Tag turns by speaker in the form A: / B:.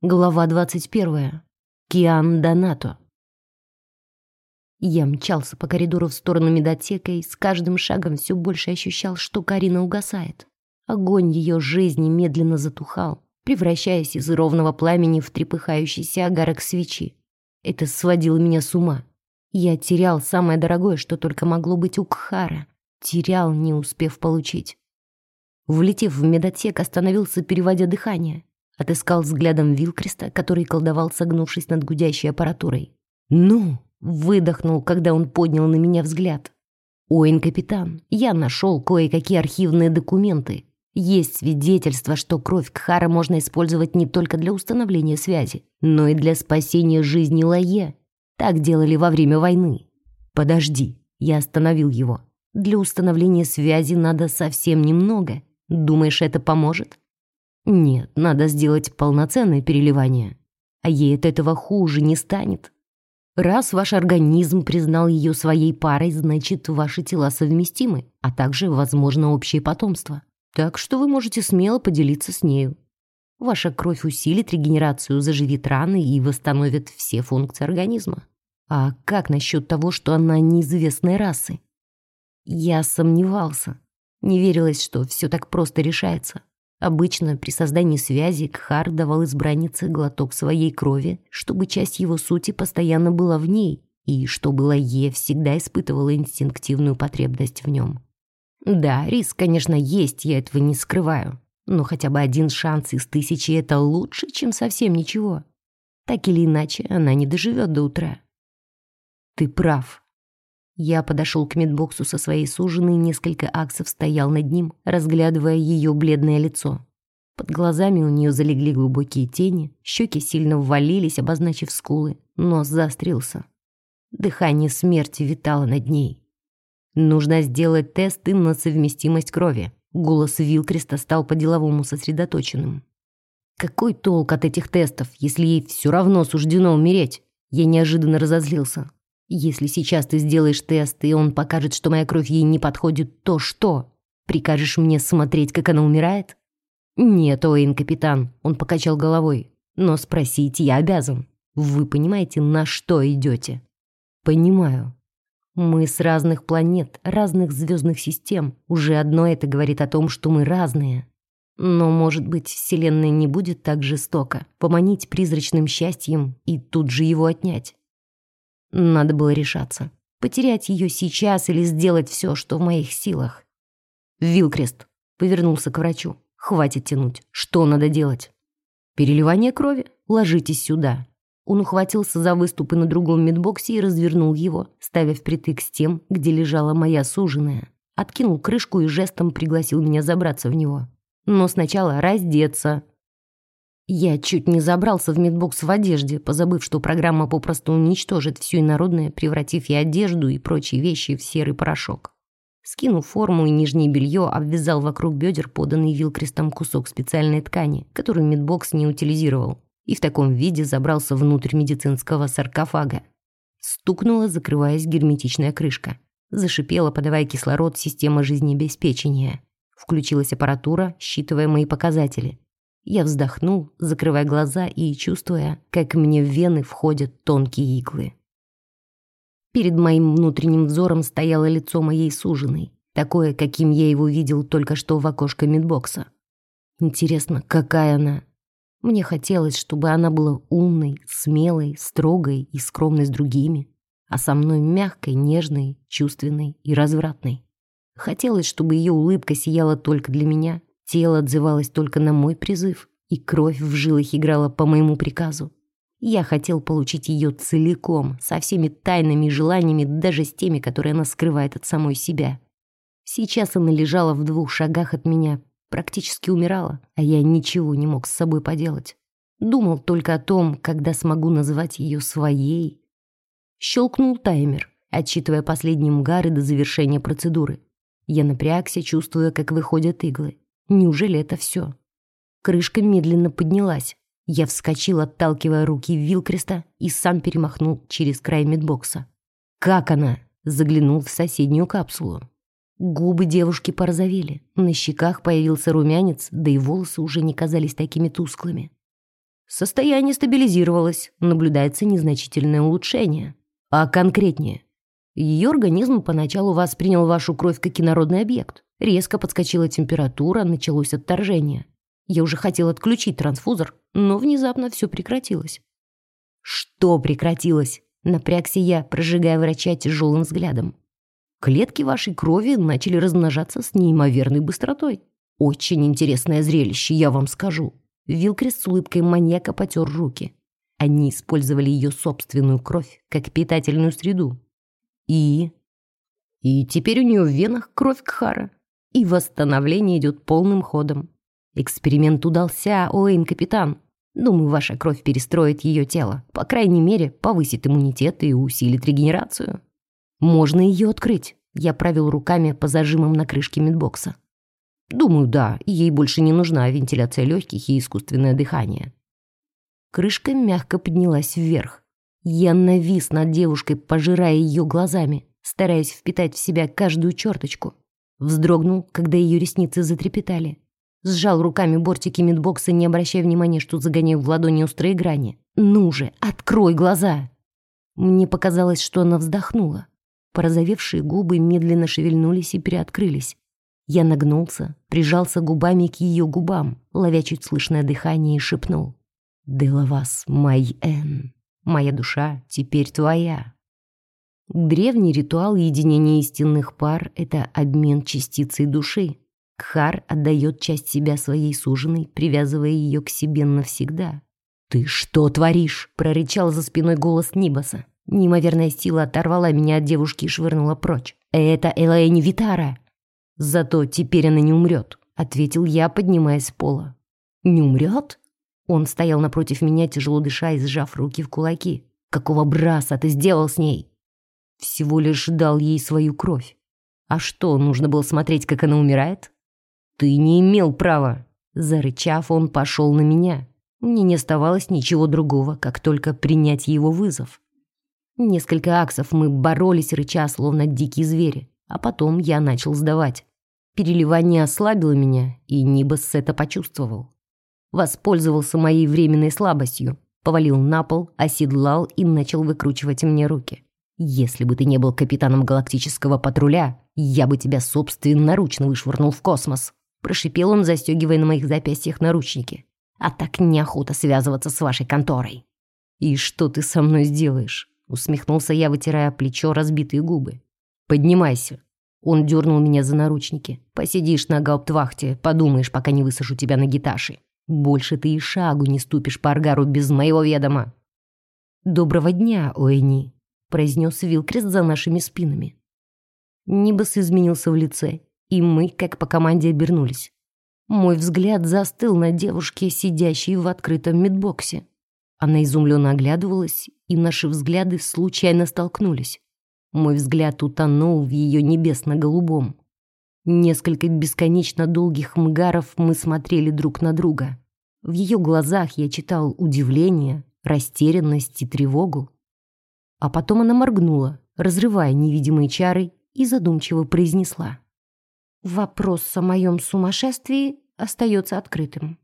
A: Глава 21. Киан Донато. Я мчался по коридору в сторону медотека и с каждым шагом все больше ощущал, что Карина угасает. Огонь ее жизни медленно затухал, превращаясь из ровного пламени в трепыхающийся огарок свечи. Это сводило меня с ума. Я терял самое дорогое, что только могло быть у Кхара. Терял, не успев получить. Влетев в медотек, остановился, переводя дыхание. Отыскал взглядом Вилкреста, который колдовал, согнувшись над гудящей аппаратурой. «Ну!» — выдохнул, когда он поднял на меня взгляд. «Оин, капитан, я нашел кое-какие архивные документы. Есть свидетельство, что кровь Кхара можно использовать не только для установления связи, но и для спасения жизни Лае. Так делали во время войны. Подожди, я остановил его. Для установления связи надо совсем немного. Думаешь, это поможет? Нет, надо сделать полноценное переливание. А ей от этого хуже не станет. Раз ваш организм признал ее своей парой, значит, ваши тела совместимы, а также, возможно, общее потомство. Так что вы можете смело поделиться с нею. Ваша кровь усилит регенерацию, заживит раны и восстановит все функции организма. А как насчет того, что она неизвестной расы? Я сомневался. Не верилось, что все так просто решается. Обычно при создании связи Кхар давал избраннице глоток своей крови, чтобы часть его сути постоянно была в ней, и чтобы Лае всегда испытывала инстинктивную потребность в нем. Да, риск, конечно, есть, я этого не скрываю, но хотя бы один шанс из тысячи — это лучше, чем совсем ничего. Так или иначе, она не доживет до утра. Ты прав, я подошел к медбоксу со своей суженой, несколько аксов стоял над ним, разглядывая ее бледное лицо. Под глазами у нее залегли глубокие тени, щеки сильно ввалились, обозначив скулы, нос заострился. Дыхание смерти витало над ней. Нужно сделать тесты на совместимость крови. Голос Вилкреста стал по-деловому сосредоточенным. Какой толк от этих тестов, если ей все равно суждено умереть? Я неожиданно разозлился. Если сейчас ты сделаешь тест, и он покажет, что моя кровь ей не подходит, то что? Прикажешь мне смотреть, как она умирает? Нет, Оин, капитан, он покачал головой. Но спросить я обязан. Вы понимаете, на что идете? Понимаю. Мы с разных планет, разных звездных систем. Уже одно это говорит о том, что мы разные. Но, может быть, Вселенная не будет так жестоко поманить призрачным счастьем и тут же его отнять. Надо было решаться. Потерять ее сейчас или сделать все, что в моих силах. Вилкрест повернулся к врачу. Хватит тянуть. Что надо делать? Переливание крови. Ложитесь сюда. Он ухватился за выступы на другом медбоксе и развернул его, ставя впритык с тем, где лежала моя суженая. Откинул крышку и жестом пригласил меня забраться в него. Но сначала раздеться. Я чуть не забрался в медбокс в одежде, позабыв, что программа попросту уничтожит все инородное, превратив и одежду, и прочие вещи в серый порошок. Скинув форму и нижнее белье, обвязал вокруг бедер поданный вилкрестом кусок специальной ткани, который медбокс не утилизировал, и в таком виде забрался внутрь медицинского саркофага. Стукнула, закрываясь герметичная крышка. Зашипела, подавая кислород, система жизнеобеспечения. Включилась аппаратура, считывая мои показатели. Я вздохнул, закрывая глаза и чувствуя, как мне в вены входят тонкие иглы. Перед моим внутренним взором стояло лицо моей суженой, такое, каким я его видел только что в окошко медбокса. Интересно, какая она? Мне хотелось, чтобы она была умной, смелой, строгой и скромной с другими, а со мной мягкой, нежной, чувственной и развратной. Хотелось, чтобы ее улыбка сияла только для меня, Тело отзывалось только на мой призыв, и кровь в жилах играла по моему приказу. Я хотел получить ее целиком, со всеми тайнами и желаниями, даже с теми, которые она скрывает от самой себя. Сейчас она лежала в двух шагах от меня, практически умирала, а я ничего не мог с собой поделать. Думал только о том, когда смогу назвать ее своей. Щелкнул таймер, отсчитывая последние мгары до завершения процедуры. Я напрягся, чувствуя, как выходят иглы. Неужели это все? Крышка медленно поднялась. Я вскочил, отталкивая руки Вилкреста, и сам перемахнул через край медбокса. «Как она?» Заглянул в соседнюю капсулу. Губы девушки порозовели, на щеках появился румянец, да и волосы уже не казались такими тусклыми. Состояние стабилизировалось, наблюдается незначительное улучшение. А конкретнее. Ее организм поначалу воспринял вашу кровь как инородный объект. Резко подскочила температура, началось отторжение. Я уже хотел отключить трансфузор, но внезапно все прекратилось. Что прекратилось? Напрягся я, прожигая врача тяжелым взглядом. Клетки вашей крови начали размножаться с неимоверной быстротой. Очень интересное зрелище, я вам скажу. Вилкрис с улыбкой маньяка потер руки. Они использовали ее собственную кровь как питательную среду. И... И теперь у нее в венах кровь Кхара. И восстановление идет полным ходом. Эксперимент удался, Оэйн, капитан. Думаю, ваша кровь перестроит ее тело. По крайней мере, повысит иммунитет и усилит регенерацию. Можно ее открыть. Я провел руками по зажимам на крышке медбокса. Думаю, да, ей больше не нужна вентиляция легких и искусственное дыхание. Крышка мягко поднялась вверх. Я навис над девушкой, пожирая ее глазами, стараясь впитать в себя каждую черточку. Вздрогнул, когда ее ресницы затрепетали. Сжал руками бортики медбокса, не обращая внимания, что загоняю в ладони острые грани. «Ну же, открой глаза!» Мне показалось, что она вздохнула. Порозовевшие губы медленно шевельнулись и приоткрылись. Я нагнулся, прижался губами к ее губам, ловя чуть слышное дыхание и шепнул. «Делавас, май эн, моя душа теперь твоя». Древний ритуал единения истинных пар — это обмен частицей души. Кхар отдает часть себя своей суженой, привязывая ее к себе навсегда. «Ты что творишь?» — прорычал за спиной голос Нибаса. Неимоверная сила оторвала меня от девушки и швырнула прочь. «Это Элэйни Витара!» «Зато теперь она не умрет», — ответил я, поднимаясь с пола. «Не умрет?» Он стоял напротив меня, тяжело дыша и сжав руки в кулаки. «Какого браса ты сделал с ней?» Всего лишь дал ей свою кровь. А что, нужно было смотреть, как она умирает? Ты не имел права. Зарычав, он пошел на меня. Мне не оставалось ничего другого, как только принять его вызов. Несколько аксов мы боролись, рыча, словно дикие звери. А потом я начал сдавать. Переливание ослабило меня, и Нибас это почувствовал. Воспользовался моей временной слабостью, повалил на пол, оседлал и начал выкручивать мне руки. Если бы ты не был капитаном галактического патруля, я бы тебя собственноручно вышвырнул в космос. Прошипел он, застегивая на моих запястьях наручники. А так неохота связываться с вашей конторой. И что ты со мной сделаешь? Усмехнулся я, вытирая плечо разбитые губы. Поднимайся. Он дернул меня за наручники. Посидишь на гауптвахте, подумаешь, пока не высажу тебя на гиташе. Больше ты и шагу не ступишь по аргару без моего ведома. Доброго дня, Уэйни, произнес Вилкрест за нашими спинами. Нибас изменился в лице, и мы, как по команде, обернулись. Мой взгляд застыл на девушке, сидящей в открытом медбоксе. Она изумленно оглядывалась, и наши взгляды случайно столкнулись. Мой взгляд утонул в ее небесно-голубом. Несколько бесконечно долгих мгаров мы смотрели друг на друга. В ее глазах я читал удивление, растерянность и тревогу. А потом она моргнула, разрывая невидимые чары, и задумчиво произнесла. «Вопрос о моем сумасшествии остается открытым.